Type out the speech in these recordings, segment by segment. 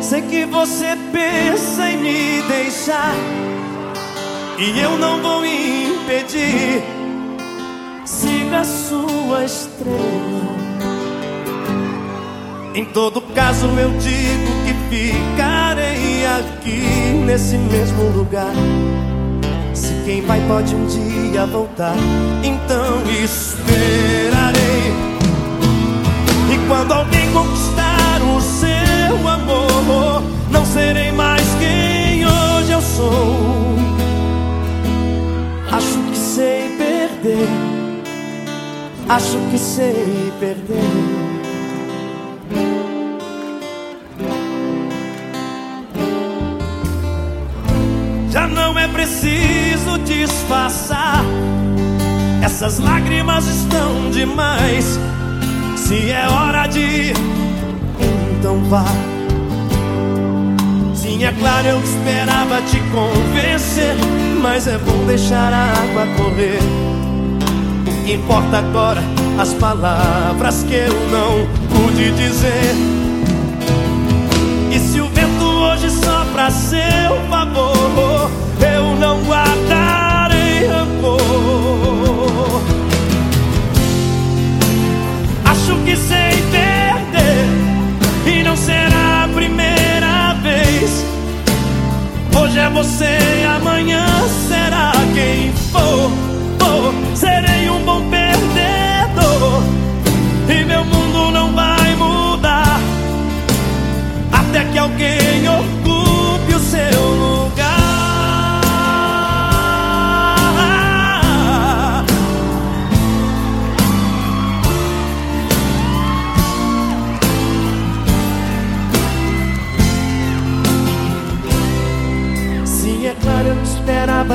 Sei que você pensa em me deixar E eu não vou impedir. Siga a sua estrela. Em todo caso eu digo que ficarei aqui Nesse mesmo lugar quem vai pode um dia voltar Então esperarei E quando alguém conquistar o seu amor não serei mais quem hoje eu sou. Acho que sei perder, acho que sei perder. Não é preciso disfarçar. Essas lágrimas estão demais. Se é hora de ir, então vá. Sim, é claro, eu esperava te convencer, mas é bom deixar a água correr. O que importa agora, as palavras que eu não pude dizer. E se o vento hoje sopra a você, amanhã será quem for. Oh, serei um bom perdedor. E meu mundo não vai mudar. Até que alguém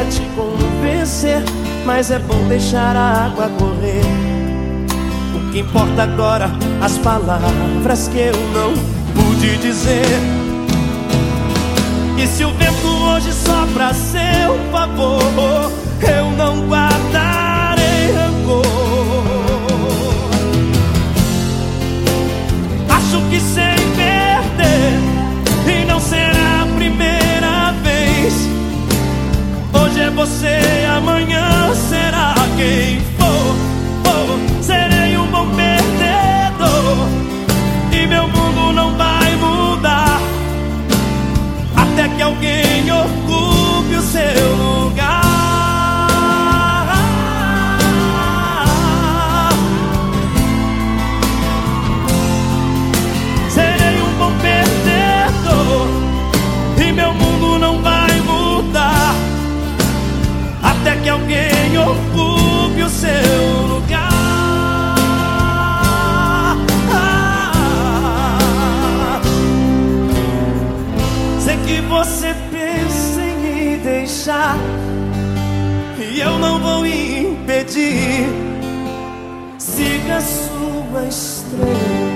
esperava te convencer, mas é bom deixar a água correr. O que importa agora, as palavras que eu não pude dizer. E se o vento hoje sopra a seu favor, você, até que alguém ocupe o seu lugar. sei que você pensa em me deixar e eu não vou impedir. Siga sua estrela.